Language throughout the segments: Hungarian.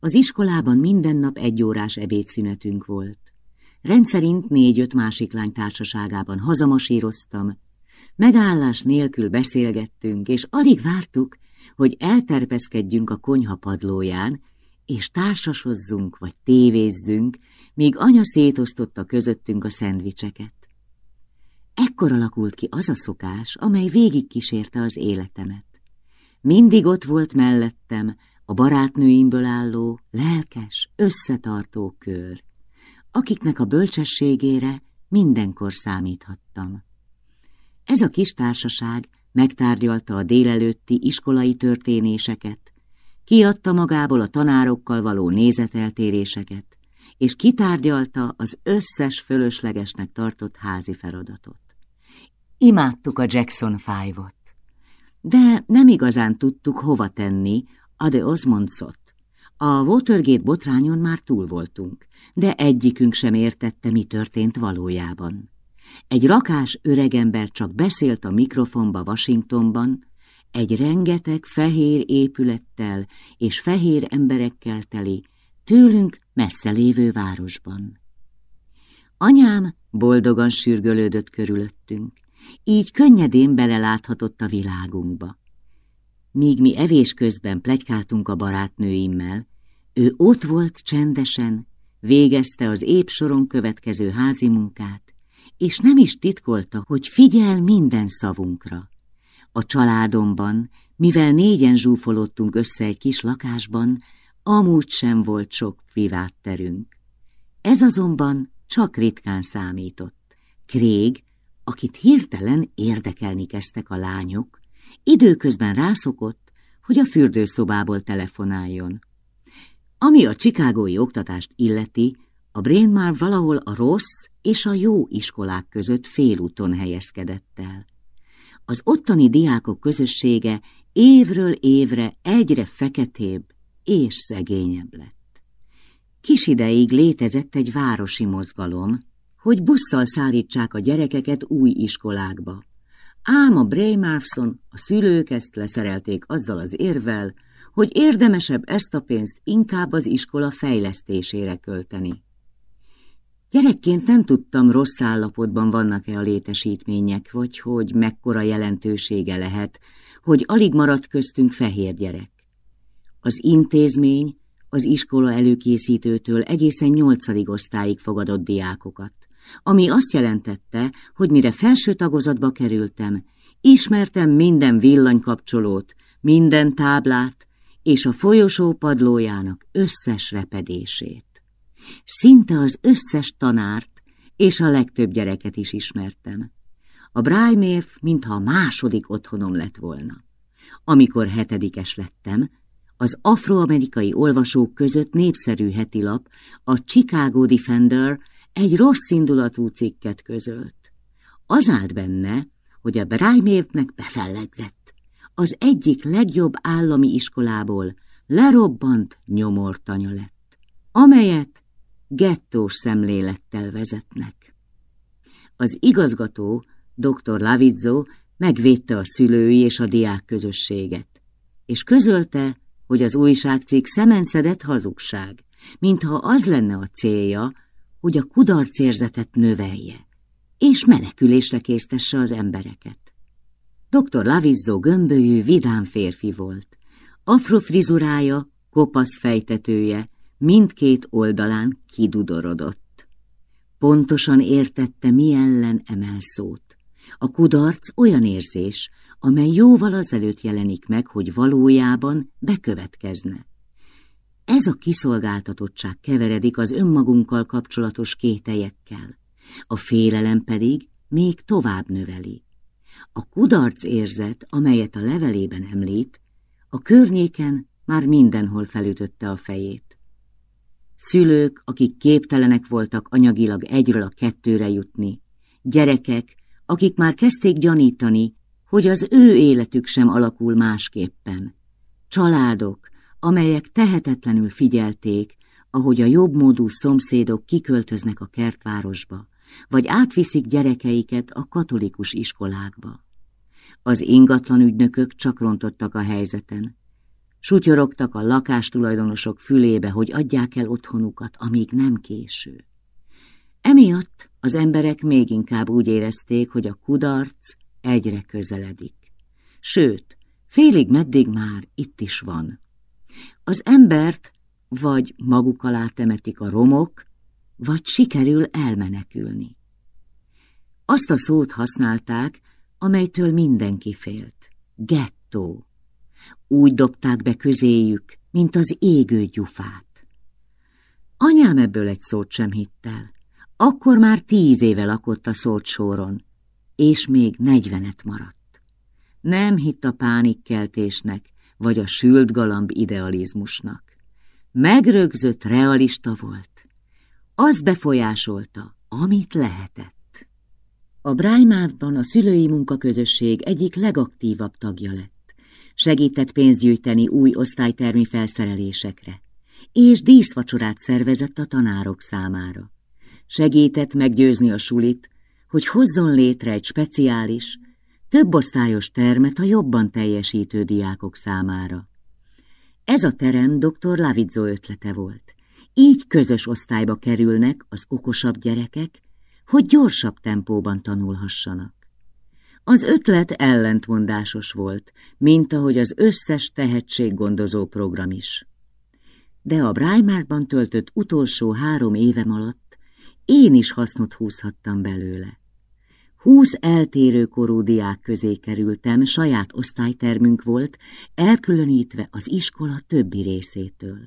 Az iskolában minden nap egy órás ebédszünetünk volt. Rendszerint négy-öt másik lány társaságában hazamasíroztam, megállás nélkül beszélgettünk, és alig vártuk, hogy elterpeszkedjünk a konyha padlóján, és társasozzunk vagy tévézzünk, míg anya szétosztotta közöttünk a szendvicseket. Ekkor alakult ki az a szokás, amely végigkísérte az életemet. Mindig ott volt mellettem a barátnőimből álló, lelkes, összetartó kör, akiknek a bölcsességére mindenkor számíthattam. Ez a kis társaság megtárgyalta a délelőtti iskolai történéseket, kiadta magából a tanárokkal való nézeteltéréseket, és kitárgyalta az összes fölöslegesnek tartott házi feladatot. Imádtuk a Jackson Five-ot, de nem igazán tudtuk hova tenni a de Osmondszot. A Watergate botrányon már túl voltunk, de egyikünk sem értette, mi történt valójában. Egy rakás öregember csak beszélt a mikrofonba Washingtonban, egy rengeteg fehér épülettel és fehér emberekkel teli, tőlünk messze lévő városban. Anyám boldogan sürgölődött körülöttünk, így könnyedén beleláthatott a világunkba. Míg mi evés közben plegykáltunk a barátnőimmel, ő ott volt csendesen, végezte az épp soron következő házi munkát, és nem is titkolta, hogy figyel minden szavunkra. A családomban, mivel négyen zsúfolottunk össze egy kis lakásban, amúgy sem volt sok privát terünk. Ez azonban csak ritkán számított. Krég, akit hirtelen érdekelni kezdtek a lányok, időközben rászokott, hogy a fürdőszobából telefonáljon. Ami a csikágói oktatást illeti, a Brain már valahol a rossz és a jó iskolák között félúton helyezkedett el. Az ottani diákok közössége évről évre egyre feketébb és szegényebb lett. Kis ideig létezett egy városi mozgalom, hogy busszal szállítsák a gyerekeket új iskolákba. Ám a Braymarfson, a szülők ezt leszerelték azzal az érvel, hogy érdemesebb ezt a pénzt inkább az iskola fejlesztésére költeni. Gyerekként nem tudtam, rossz állapotban vannak-e a létesítmények, vagy hogy mekkora jelentősége lehet, hogy alig maradt köztünk fehér gyerek. Az intézmény az iskola előkészítőtől egészen nyolcadig osztályig fogadott diákokat, ami azt jelentette, hogy mire felső tagozatba kerültem, ismertem minden villanykapcsolót, minden táblát és a folyosó padlójának összes repedését. Szinte az összes tanárt és a legtöbb gyereket is ismertem. A Brájmérf mintha a második otthonom lett volna. Amikor hetedikes lettem, az afroamerikai olvasók között népszerű hetilap, a Chicago Defender egy rossz indulatú cikket közölt. Az állt benne, hogy a Brájmérfnek befellegzett. Az egyik legjobb állami iskolából lerobbant nyomortanya lett, amelyet gettós szemlélettel vezetnek. Az igazgató, dr. Lavizzo megvédte a szülői és a diák közösséget, és közölte, hogy az újságcikk szemenszedett hazugság, mintha az lenne a célja, hogy a kudarcérzetet növelje, és menekülésre késztesse az embereket. Dr. Lavizzo gömbölyű, vidám férfi volt. Afrofrizurája, kopasz fejtetője, mindkét oldalán kidudorodott. Pontosan értette, mi ellen emel szót. A kudarc olyan érzés, amely jóval azelőtt jelenik meg, hogy valójában bekövetkezne. Ez a kiszolgáltatottság keveredik az önmagunkkal kapcsolatos kételyekkel, a félelem pedig még tovább növeli. A kudarc érzet, amelyet a levelében említ, a környéken már mindenhol felütötte a fejét. Szülők, akik képtelenek voltak anyagilag egyről a kettőre jutni, gyerekek, akik már kezdték gyanítani, hogy az ő életük sem alakul másképpen, családok, amelyek tehetetlenül figyelték, ahogy a jobbmódú szomszédok kiköltöznek a kertvárosba, vagy átviszik gyerekeiket a katolikus iskolákba. Az ingatlan ügynökök csak rontottak a helyzeten. Sutyorogtak a lakástulajdonosok fülébe, hogy adják el otthonukat, amíg nem késő. Emiatt az emberek még inkább úgy érezték, hogy a kudarc egyre közeledik. Sőt, félig meddig már itt is van. Az embert vagy maguk alá temetik a romok, vagy sikerül elmenekülni. Azt a szót használták, amelytől mindenki félt. Gettó. Úgy dobták be közéjük, mint az égő gyufát. Anyám ebből egy szót sem hitt el. Akkor már tíz éve lakott a szót soron, és még negyvenet maradt. Nem hitt a pánikkeltésnek, vagy a sült galamb idealizmusnak. Megrögzött realista volt. Az befolyásolta, amit lehetett. A Brájmávban a szülői munkaközösség egyik legaktívabb tagja lett. Segített pénzt gyűjteni új osztálytermi felszerelésekre, és díszvacsorát szervezett a tanárok számára. Segített meggyőzni a sulit, hogy hozzon létre egy speciális, több osztályos termet a jobban teljesítő diákok számára. Ez a terem dr. Lavidzo ötlete volt. Így közös osztályba kerülnek az okosabb gyerekek, hogy gyorsabb tempóban tanulhassanak. Az ötlet ellentmondásos volt, mint ahogy az összes tehetséggondozó program is. De a Brájmárban töltött utolsó három évem alatt én is hasznot húzhattam belőle. Húsz eltérő korú diák közé kerültem, saját osztálytermünk volt, elkülönítve az iskola többi részétől.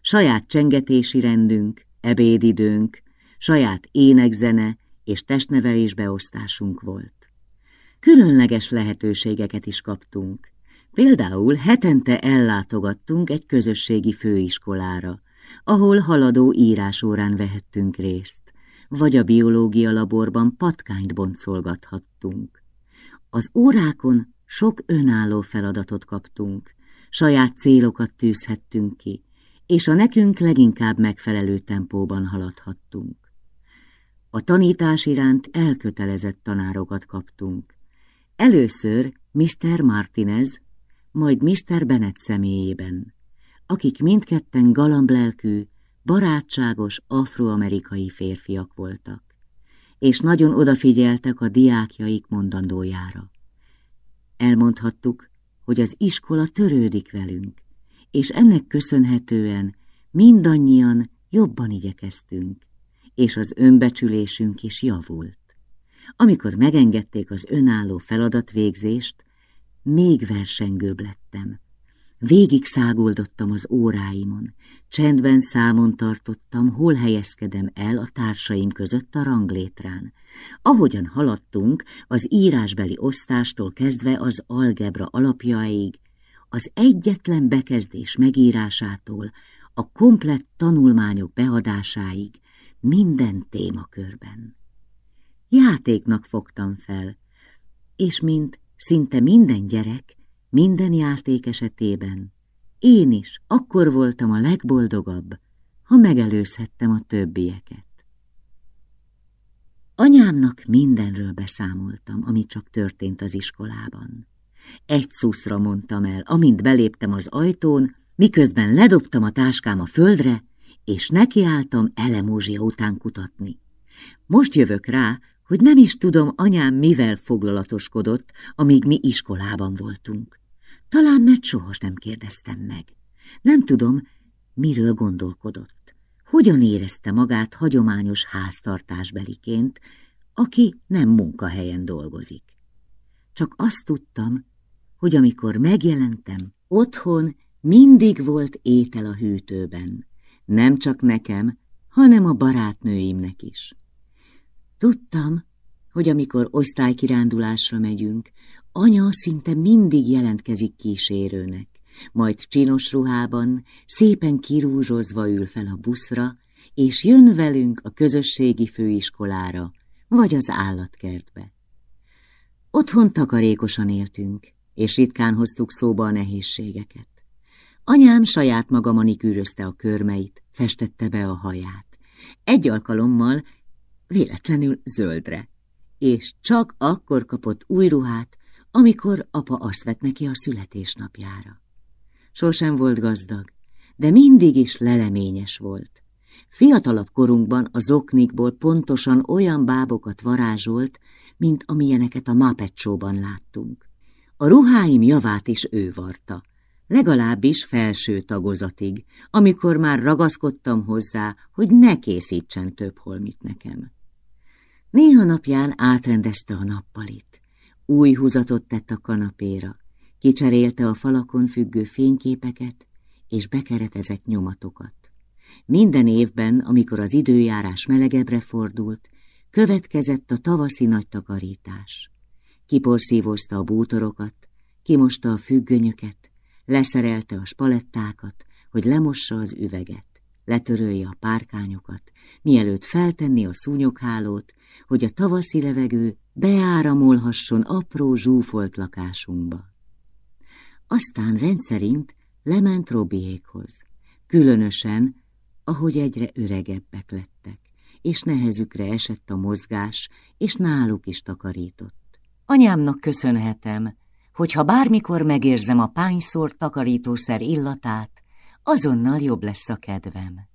Saját csengetési rendünk, ebédidőnk, saját énekzene és testnevelés beosztásunk volt. Különleges lehetőségeket is kaptunk. Például hetente ellátogattunk egy közösségi főiskolára, ahol haladó írásórán vehettünk részt vagy a biológia laborban patkányt boncolgathattunk. Az órákon sok önálló feladatot kaptunk, saját célokat tűzhettünk ki, és a nekünk leginkább megfelelő tempóban haladhattunk. A tanítás iránt elkötelezett tanárokat kaptunk. Először Mr. Martinez, majd Mr. Bennett személyében, akik mindketten galamblelkű, barátságos afroamerikai férfiak voltak, és nagyon odafigyeltek a diákjaik mondandójára. Elmondhattuk, hogy az iskola törődik velünk, és ennek köszönhetően mindannyian jobban igyekeztünk, és az önbecsülésünk is javult. Amikor megengedték az önálló feladatvégzést, még versengőbb lettem, Végig száguldottam az óráimon, csendben számon tartottam, hol helyezkedem el a társaim között a ranglétrán. Ahogyan haladtunk, az írásbeli osztástól kezdve az algebra alapjaig, az egyetlen bekezdés megírásától, a komplett tanulmányok beadásáig, minden témakörben. Játéknak fogtam fel, és mint szinte minden gyerek, minden játék esetében én is akkor voltam a legboldogabb, ha megelőzhettem a többieket. Anyámnak mindenről beszámoltam, ami csak történt az iskolában. Egy szuszra mondtam el, amint beléptem az ajtón, miközben ledobtam a táskám a földre, és nekiálltam elemózsia után kutatni. Most jövök rá, hogy nem is tudom anyám mivel foglalatoskodott, amíg mi iskolában voltunk. Talán mert sohas nem kérdeztem meg. Nem tudom, miről gondolkodott. Hogyan érezte magát hagyományos háztartásbeliként, aki nem munkahelyen dolgozik. Csak azt tudtam, hogy amikor megjelentem, otthon mindig volt étel a hűtőben. Nem csak nekem, hanem a barátnőimnek is. Tudtam, hogy amikor osztálykirándulásra megyünk, Anya szinte mindig jelentkezik kísérőnek, majd csinos ruhában, szépen kirúzsozva ül fel a buszra, és jön velünk a közösségi főiskolára, vagy az állatkertbe. Otthon takarékosan éltünk, és ritkán hoztuk szóba a nehézségeket. Anyám saját maga manikűrözte a körmeit, festette be a haját. Egy alkalommal véletlenül zöldre, és csak akkor kapott új ruhát, amikor apa azt vett neki a születésnapjára. Sosem volt gazdag, de mindig is leleményes volt. Fiatalabb korunkban a zoknikból pontosan olyan bábokat varázsolt, mint amilyeneket a Muppet Show-ban láttunk. A ruháim javát is ő varta, legalábbis felső tagozatig, amikor már ragaszkodtam hozzá, hogy ne készítsen több holmit nekem. Néha napján átrendezte a nappalit, új húzatot tett a kanapéra, kicserélte a falakon függő fényképeket és bekeretezett nyomatokat. Minden évben, amikor az időjárás melegebbre fordult, következett a tavaszi nagy takarítás. Kiporszívozta a bútorokat, kimosta a függönyöket, leszerelte a spalettákat, hogy lemossa az üveget, letörölje a párkányokat, mielőtt feltenni a szúnyoghálót, hogy a tavaszi levegő beáramolhasson apró zsúfolt lakásunkba. Aztán rendszerint lement Robiékhoz, különösen, ahogy egyre öregebbek lettek, és nehezükre esett a mozgás, és náluk is takarított. Anyámnak köszönhetem, hogyha bármikor megérzem a pányszór takarítószer illatát, azonnal jobb lesz a kedvem.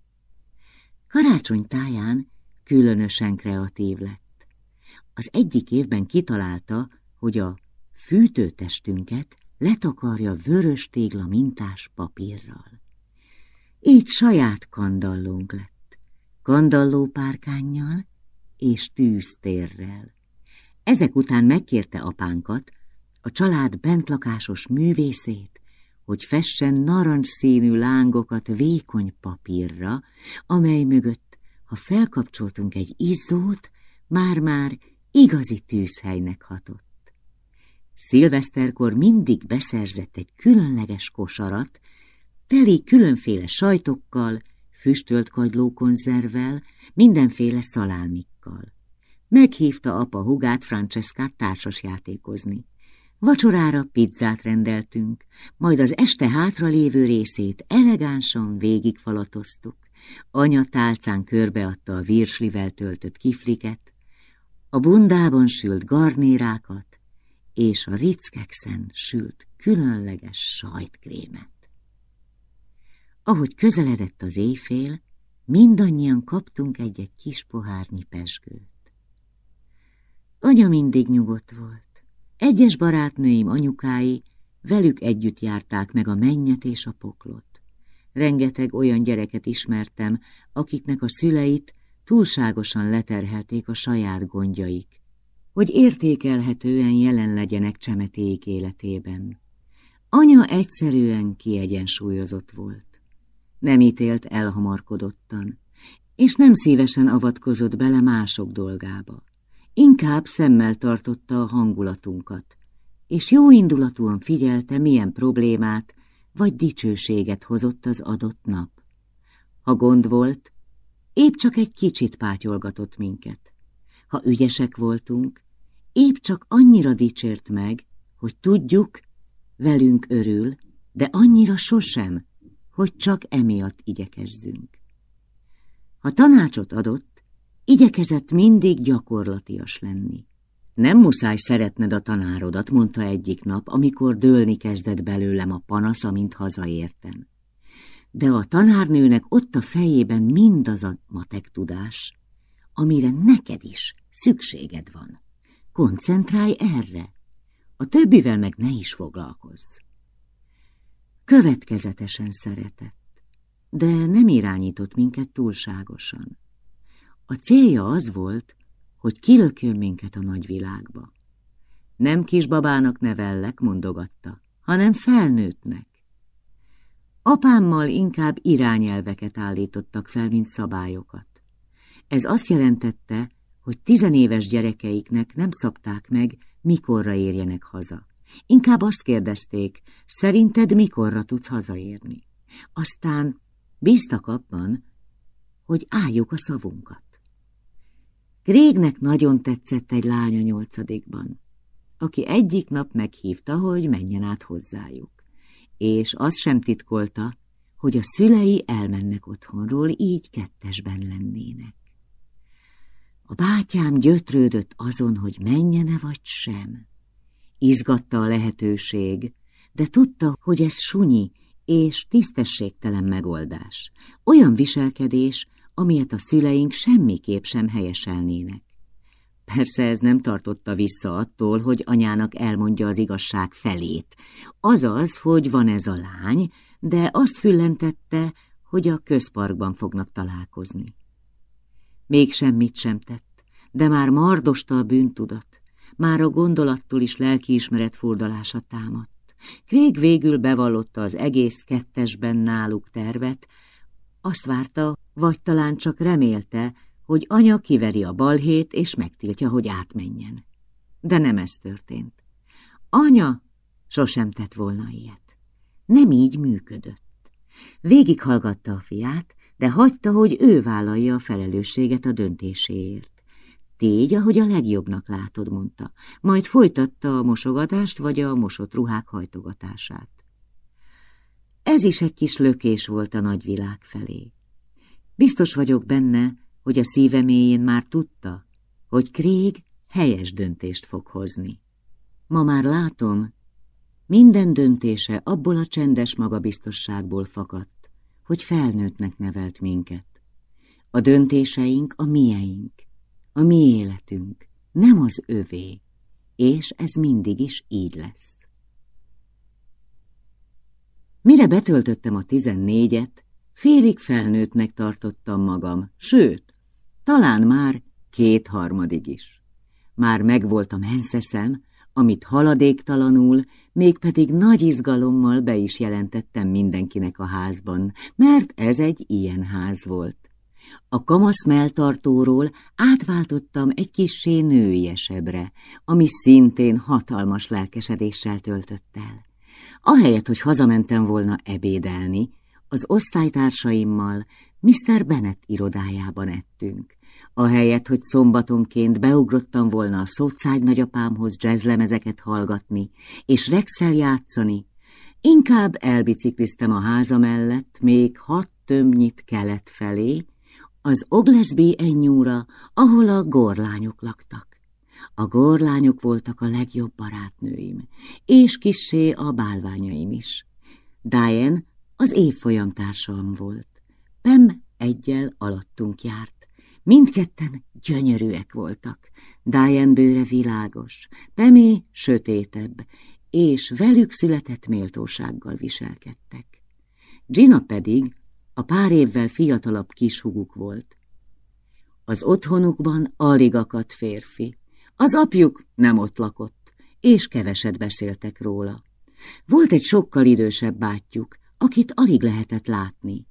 Karácsony táján különösen kreatív lett. Az egyik évben kitalálta, hogy a fűtőtestünket letakarja vörös tégla mintás papírral. Így saját kandallónk lett, kandallópárkánnyal és tűztérrel. Ezek után megkérte apánkat, a család bentlakásos művészét, hogy fessen narancsszínű lángokat vékony papírra, amely mögött, ha felkapcsoltunk egy izzót, már-már igazi tűzhelynek hatott. Szilveszterkor mindig beszerzett egy különleges kosarat, teli különféle sajtokkal, füstölt kagylókonzervvel, mindenféle szalámikkal. Meghívta apa hugát Franceskát társasjátékozni. Vacsorára pizzát rendeltünk, majd az este hátralévő részét elegánsan végigfalatoztuk. Anya tálcán körbeadta a virslivel töltött kifliket, a bundában sült garnérákat és a rickekszen sült különleges sajtkrémet. Ahogy közeledett az éjfél, mindannyian kaptunk egy-egy kis pohárnyi pesgőt. Anya mindig nyugodt volt. Egyes barátnőim anyukái velük együtt járták meg a mennyet és a poklot. Rengeteg olyan gyereket ismertem, akiknek a szüleit túlságosan leterhelték a saját gondjaik, hogy értékelhetően jelen legyenek csemetéik életében. Anya egyszerűen kiegyensúlyozott volt nem ítélt elhamarkodottan, és nem szívesen avatkozott bele mások dolgába. Inkább szemmel tartotta a hangulatunkat, és jó indulatúan figyelte, milyen problémát vagy dicsőséget hozott az adott nap. Ha gond volt, épp csak egy kicsit pátyolgatott minket. Ha ügyesek voltunk, épp csak annyira dicsért meg, hogy tudjuk, velünk örül, de annyira sosem, hogy csak emiatt igyekezzünk. Ha tanácsot adott, igyekezett mindig gyakorlatias lenni. Nem muszáj szeretned a tanárodat, mondta egyik nap, amikor dőlni kezdett belőlem a panasz, amint hazaértem. De a tanárnőnek ott a fejében mindaz a matek tudás, amire neked is szükséged van. Koncentrálj erre, a többivel meg ne is foglalkozz. Következetesen szeretett, de nem irányított minket túlságosan. A célja az volt, hogy kilökjön minket a nagyvilágba. Nem kisbabának nevellek, mondogatta, hanem felnőttnek. Apámmal inkább irányelveket állítottak fel, mint szabályokat. Ez azt jelentette, hogy tizenéves gyerekeiknek nem szabták meg, mikorra érjenek haza. Inkább azt kérdezték, szerinted mikorra tudsz hazaérni? Aztán bíztak abban, hogy álljuk a szavunkat. Grégnek nagyon tetszett egy lánya nyolcadikban, aki egyik nap meghívta, hogy menjen át hozzájuk, és azt sem titkolta, hogy a szülei elmennek otthonról, így kettesben lennének. A bátyám gyötrődött azon, hogy menjene vagy sem. Izgatta a lehetőség, de tudta, hogy ez sunyi, és tisztességtelen megoldás. Olyan viselkedés, amilyet a szüleink semmiképp sem helyeselnének. Persze ez nem tartotta vissza attól, hogy anyának elmondja az igazság felét. Azaz, hogy van ez a lány, de azt füllentette, hogy a közparkban fognak találkozni. Még semmit sem tett, de már mardosta a bűntudat, már a gondolattól is lelkiismeret furdalása támadt. Krég végül bevallotta az egész kettesben náluk tervet, azt várta, vagy talán csak remélte, hogy anya kiveri a balhét, és megtiltja, hogy átmenjen. De nem ez történt. Anya sosem tett volna ilyet. Nem így működött. Végighallgatta a fiát, de hagyta, hogy ő vállalja a felelősséget a döntéséért. Tégy, ahogy a legjobbnak látod, mondta, majd folytatta a mosogatást vagy a mosott ruhák hajtogatását. Ez is egy kis lökés volt a nagyvilág felé. Biztos vagyok benne, hogy a szíve már tudta, hogy Krég helyes döntést fog hozni. Ma már látom, minden döntése abból a csendes magabiztosságból fakadt, hogy felnőttnek nevelt minket. A döntéseink a mieink, a mi életünk, nem az övé, és ez mindig is így lesz. Mire betöltöttem a tizennégyet, félig felnőttnek tartottam magam, sőt, talán már kétharmadig is. Már megvolt a menszeszem, amit haladéktalanul, mégpedig nagy izgalommal be is jelentettem mindenkinek a házban, mert ez egy ilyen ház volt. A kamasz melltartóról átváltottam egy kissé nőiesebbre, ami szintén hatalmas lelkesedéssel töltött el. Ahelyett, hogy hazamentem volna ebédelni, az osztálytársaimmal Mr. Bennet irodájában ettünk. Ahelyett, hogy szombatonként beugrottam volna a szócágy nagyapámhoz jazzlemezeket hallgatni és Rexel játszani, inkább elbicikliztem a háza mellett még hat tömnyit kelet felé, az Oglesby ennyúra, ahol a gorlányok laktak. A gorlányok voltak a legjobb barátnőim, és kissé a bálványaim is. Diane az évfolyam társam volt. Pem egyel alattunk járt. Mindketten gyönyörűek voltak. Diane bőre világos, Pemé sötétebb, és velük született méltósággal viselkedtek. Gina pedig a pár évvel fiatalabb kishuguk volt. Az otthonukban alig akadt férfi. Az apjuk nem ott lakott, és keveset beszéltek róla. Volt egy sokkal idősebb bátyjuk, akit alig lehetett látni.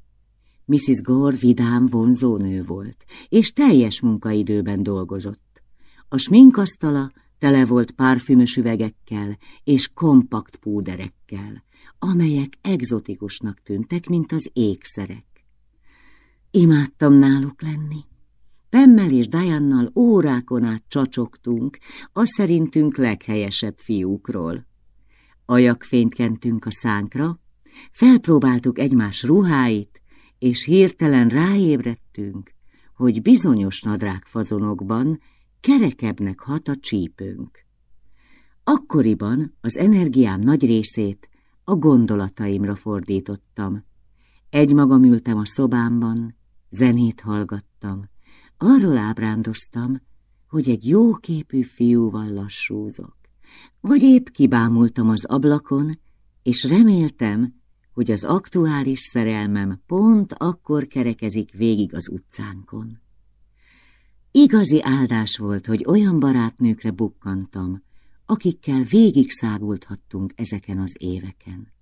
Mrs. Gore vidám vonzó nő volt, és teljes munkaidőben dolgozott. A sminkasztala tele volt párfümös üvegekkel és kompakt púderekkel, amelyek egzotikusnak tűntek, mint az ékszerek. Imádtam náluk lenni. Pemmel és Diannal órákon át csacsogtunk a szerintünk leghelyesebb fiúkról. Ajakfényt kentünk a szánkra, felpróbáltuk egymás ruháit, és hirtelen ráébredtünk, hogy bizonyos nadrágfazonokban kerekebbnek hat a csípőnk. Akkoriban az energiám nagy részét a gondolataimra fordítottam. Egymagam ültem a szobámban, zenét hallgattam, arról ábrándoztam, hogy egy jóképű fiúval lassúzok. Vagy épp kibámultam az ablakon, és reméltem, hogy az aktuális szerelmem pont akkor kerekezik végig az utcánkon. Igazi áldás volt, hogy olyan barátnőkre bukkantam, akikkel végig szágulthattunk ezeken az éveken.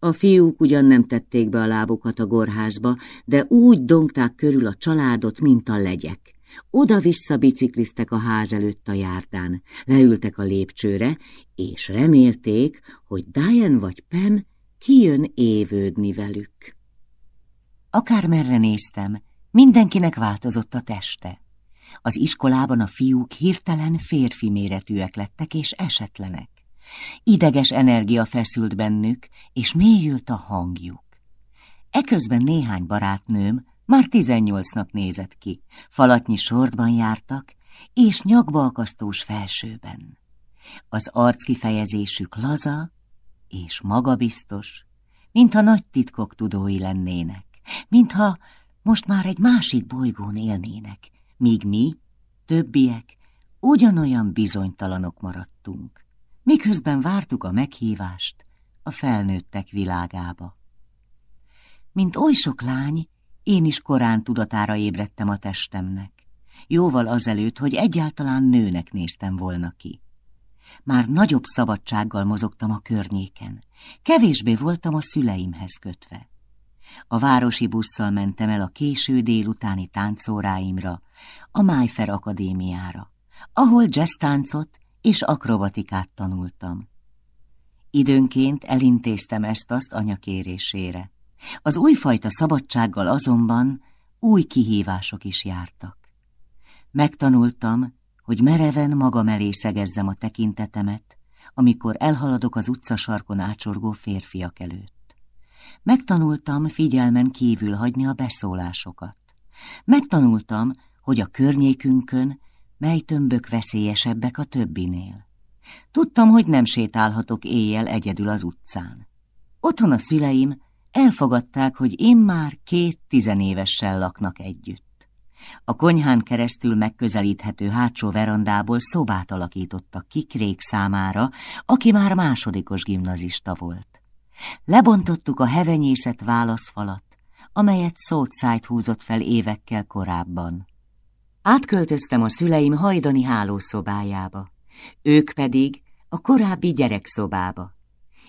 A fiúk ugyan nem tették be a lábukat a gorházba, de úgy dongták körül a családot, mint a legyek. Oda-vissza bicikliztek a ház előtt a járdán, leültek a lépcsőre, és remélték, hogy Diane vagy Pam kijön évődni velük. Akármerre néztem, mindenkinek változott a teste. Az iskolában a fiúk hirtelen férfi méretűek lettek és esetlenek. Ideges energia feszült bennük, és mélyült a hangjuk. Eközben néhány barátnőm már tizennyolcnak nézett ki, falatnyi sortban jártak, és nyakba akasztós felsőben. Az arckifejezésük laza és magabiztos, mintha nagy titkok tudói lennének, mintha most már egy másik bolygón élnének, míg mi, többiek, ugyanolyan bizonytalanok maradtunk, miközben vártuk a meghívást a felnőttek világába. Mint oly sok lány, én is korán tudatára ébredtem a testemnek, jóval azelőtt, hogy egyáltalán nőnek néztem volna ki. Már nagyobb szabadsággal mozogtam a környéken, kevésbé voltam a szüleimhez kötve. A városi busszal mentem el a késő délutáni táncóráimra, a Májfer Akadémiára, ahol jazztáncot és akrobatikát tanultam. Időnként elintéztem ezt-azt anyakérésére. Az újfajta szabadsággal azonban új kihívások is jártak. Megtanultam, hogy mereven magam elé szegezzem a tekintetemet, amikor elhaladok az utcasarkon ácsorgó férfiak előtt. Megtanultam figyelmen kívül hagyni a beszólásokat. Megtanultam, hogy a környékünkön mely tömbök veszélyesebbek a többinél. Tudtam, hogy nem sétálhatok éjjel egyedül az utcán. Otthon a szüleim elfogadták, hogy én már két tizenévessel laknak együtt. A konyhán keresztül megközelíthető hátsó verandából szobát alakítottak Kikrék számára, aki már másodikos gimnazista volt. Lebontottuk a hevenyészet válaszfalat, amelyet Southside húzott fel évekkel korábban. Átköltöztem a szüleim hajdani hálószobájába, ők pedig a korábbi gyerekszobába,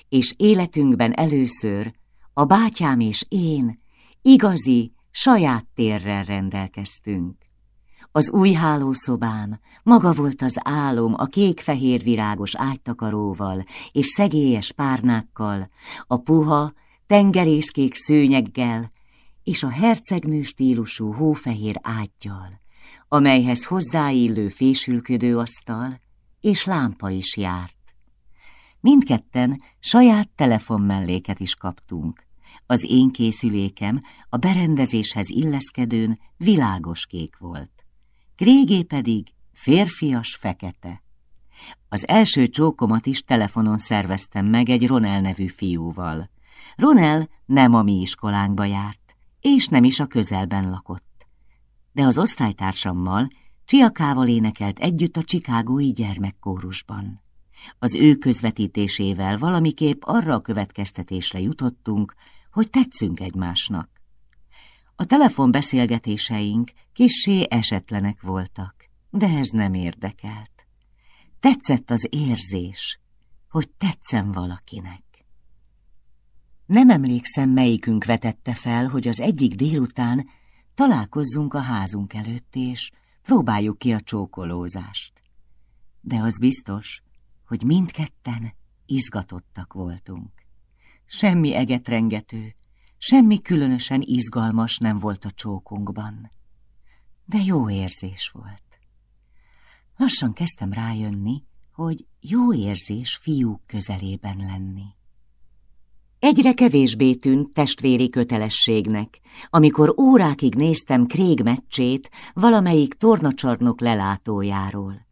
és életünkben először a bátyám és én igazi, saját térrel rendelkeztünk. Az új hálószobám maga volt az álom a kék-fehér virágos ágytakaróval és szegélyes párnákkal, a puha, tengerészkék szőnyeggel és a hercegnő stílusú hófehér ágyjal, amelyhez hozzáillő fésülködő asztal és lámpa is járt. Mindketten saját telefonmelléket is kaptunk, az én készülékem a berendezéshez illeszkedőn világos kék volt. Grégé pedig férfias fekete. Az első csókomat is telefonon szerveztem meg egy Ronel nevű fiúval. Ronel nem a mi iskolánkba járt, és nem is a közelben lakott. De az osztálytársammal, Csiakával énekelt együtt a Csikágói gyermekkórusban. Az ő közvetítésével valamiképp arra a következtetésre jutottunk, hogy tetszünk egymásnak. A telefonbeszélgetéseink kissé esetlenek voltak, de ez nem érdekelt. Tetszett az érzés, hogy tetszem valakinek. Nem emlékszem, melyikünk vetette fel, hogy az egyik délután találkozzunk a házunk előtt, és próbáljuk ki a csókolózást. De az biztos, hogy mindketten izgatottak voltunk. Semmi egetrengető, semmi különösen izgalmas nem volt a csókunkban, de jó érzés volt. Lassan kezdtem rájönni, hogy jó érzés fiúk közelében lenni. Egyre kevésbé tűnt testvéri kötelességnek, amikor órákig néztem Krég meccsét valamelyik tornacsarnok lelátójáról.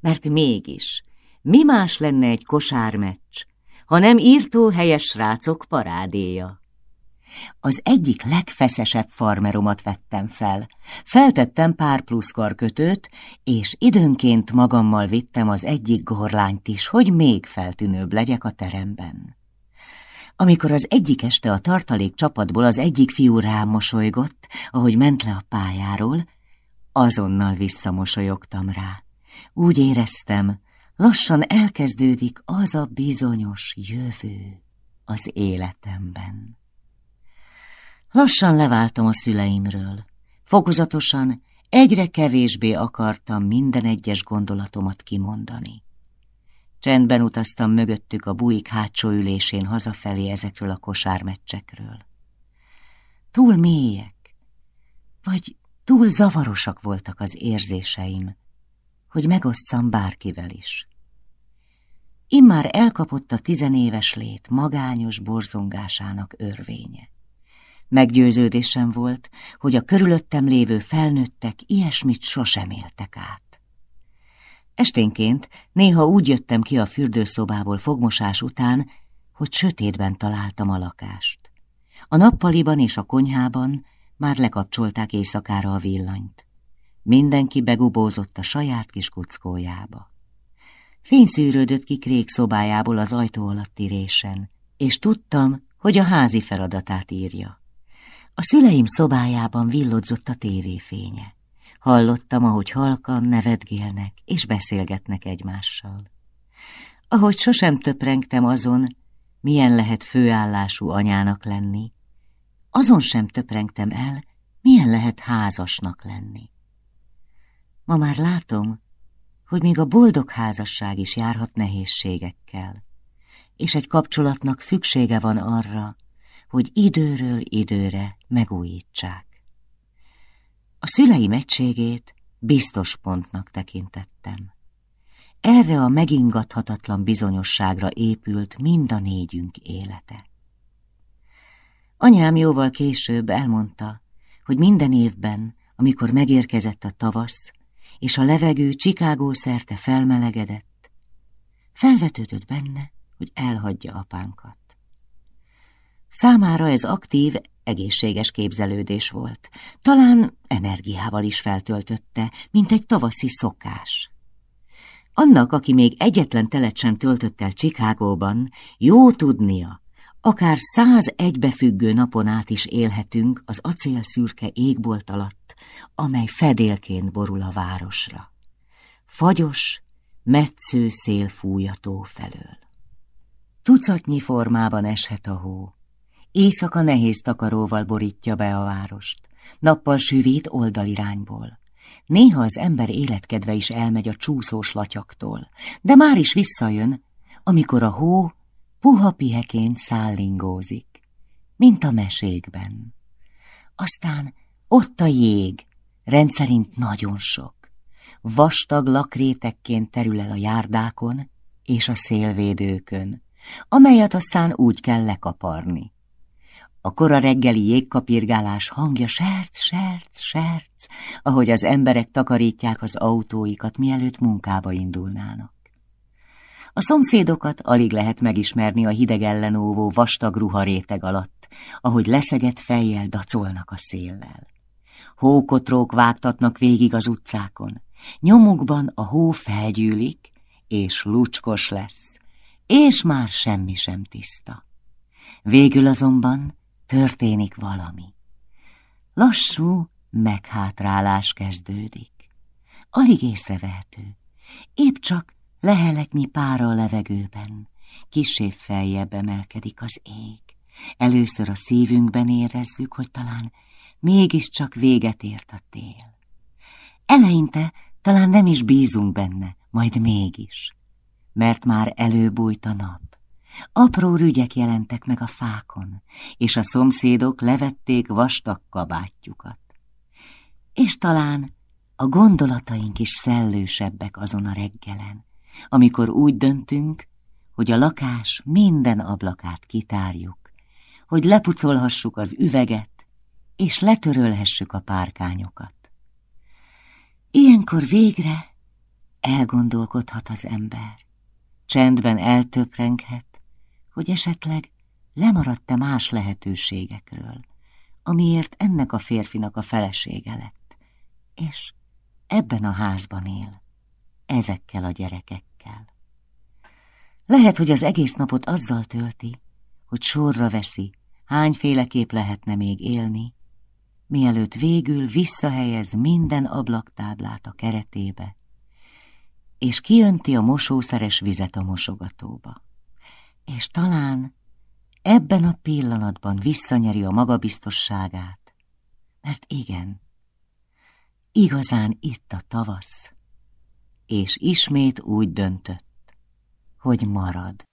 Mert mégis, mi más lenne egy kosármeccs, hanem írtó helyes srácok parádéja. Az egyik legfeszesebb farmeromat vettem fel. Feltettem pár plusz karkötőt, és időnként magammal vittem az egyik gorlányt is, hogy még feltűnőbb legyek a teremben. Amikor az egyik este a tartalék csapatból az egyik fiú rám mosolygott, ahogy ment le a pályáról, azonnal visszamosolyogtam rá. Úgy éreztem, lassan elkezdődik az a bizonyos jövő az életemben. Lassan leváltam a szüleimről. Fokozatosan egyre kevésbé akartam minden egyes gondolatomat kimondani. Csendben utaztam mögöttük a buik hátsó ülésén hazafelé ezekről a kosármeccsekről. Túl mélyek, vagy túl zavarosak voltak az érzéseim, hogy megosszam bárkivel is. Immár elkapott a tizenéves lét magányos borzongásának örvénye. Meggyőződésem volt, hogy a körülöttem lévő felnőttek ilyesmit sosem éltek át. Esténként néha úgy jöttem ki a fürdőszobából fogmosás után, hogy sötétben találtam a lakást. A nappaliban és a konyhában már lekapcsolták éjszakára a villanyt. Mindenki begubózott a saját kis kuckójába. Fény szűrődött ki Krék szobájából az ajtó alatti résen, és tudtam, hogy a házi feladatát írja. A szüleim szobájában villodzott a tévéfénye. Hallottam, ahogy halkan nevetgélnek és beszélgetnek egymással. Ahogy sosem töprengtem azon, milyen lehet főállású anyának lenni, azon sem töprengtem el, milyen lehet házasnak lenni. Ma már látom, hogy még a boldog házasság is járhat nehézségekkel, és egy kapcsolatnak szüksége van arra, hogy időről időre megújítsák. A szüleim egységét biztos pontnak tekintettem. Erre a megingathatatlan bizonyosságra épült mind a négyünk élete. Anyám jóval később elmondta, hogy minden évben, amikor megérkezett a tavasz, és a levegő Csikágó szerte felmelegedett, felvetődött benne, hogy elhagyja apánkat. Számára ez aktív, egészséges képzelődés volt. Talán energiával is feltöltötte, mint egy tavaszi szokás. Annak, aki még egyetlen telet sem töltött el Csikágóban, jó tudnia, akár száz egybefüggő napon át is élhetünk az acél szürke égbolt alatt, amely fedélként borul a városra. Fagyos, metsző szél fújató felől. Tucatnyi formában eshet a hó. Éjszaka nehéz takaróval borítja be a várost, nappal süvít oldalirányból. Néha az ember életkedve is elmegy a csúszós latyaktól, de már is visszajön, amikor a hó puha piheként szállingózik, mint a mesékben. Aztán ott a jég, rendszerint nagyon sok. Vastag lakrétekként terül el a járdákon és a szélvédőkön, amelyet aztán úgy kell lekaparni. A kora reggeli jégkapirgálás hangja serc, serc, serc, ahogy az emberek takarítják az autóikat, mielőtt munkába indulnának. A szomszédokat alig lehet megismerni a hideg ellenóvó vastag ruharéteg alatt, ahogy leszegett fejjel dacolnak a széllel. Hókotrók vágtatnak végig az utcákon, nyomukban a hó felgyűlik, és lucskos lesz, és már semmi sem tiszta. Végül azonban történik valami. Lassú meghátrálás kezdődik. Alig észrevehető. Épp csak leheletnyi pára a levegőben. Kisebb feljebb emelkedik az ég. Először a szívünkben érezzük, hogy talán mégiscsak véget ért a tél. Eleinte talán nem is bízunk benne, majd mégis, mert már előbújt a nap. Apró rügyek jelentek meg a fákon, és a szomszédok levették vastag kabátjukat. És talán a gondolataink is szellősebbek azon a reggelen, amikor úgy döntünk, hogy a lakás minden ablakát kitárjuk, hogy lepucolhassuk az üveget, és letörölhessük a párkányokat. Ilyenkor végre elgondolkodhat az ember, csendben eltöprenghet, hogy esetleg lemaradt-e más lehetőségekről, amiért ennek a férfinak a felesége lett, és ebben a házban él, ezekkel a gyerekekkel. Lehet, hogy az egész napot azzal tölti, hogy sorra veszi, hányféleképp lehetne még élni, mielőtt végül visszahelyez minden ablaktáblát a keretébe, és kiönti a mosószeres vizet a mosogatóba és talán ebben a pillanatban visszanyeri a magabiztosságát, mert igen, igazán itt a tavasz, és ismét úgy döntött, hogy marad.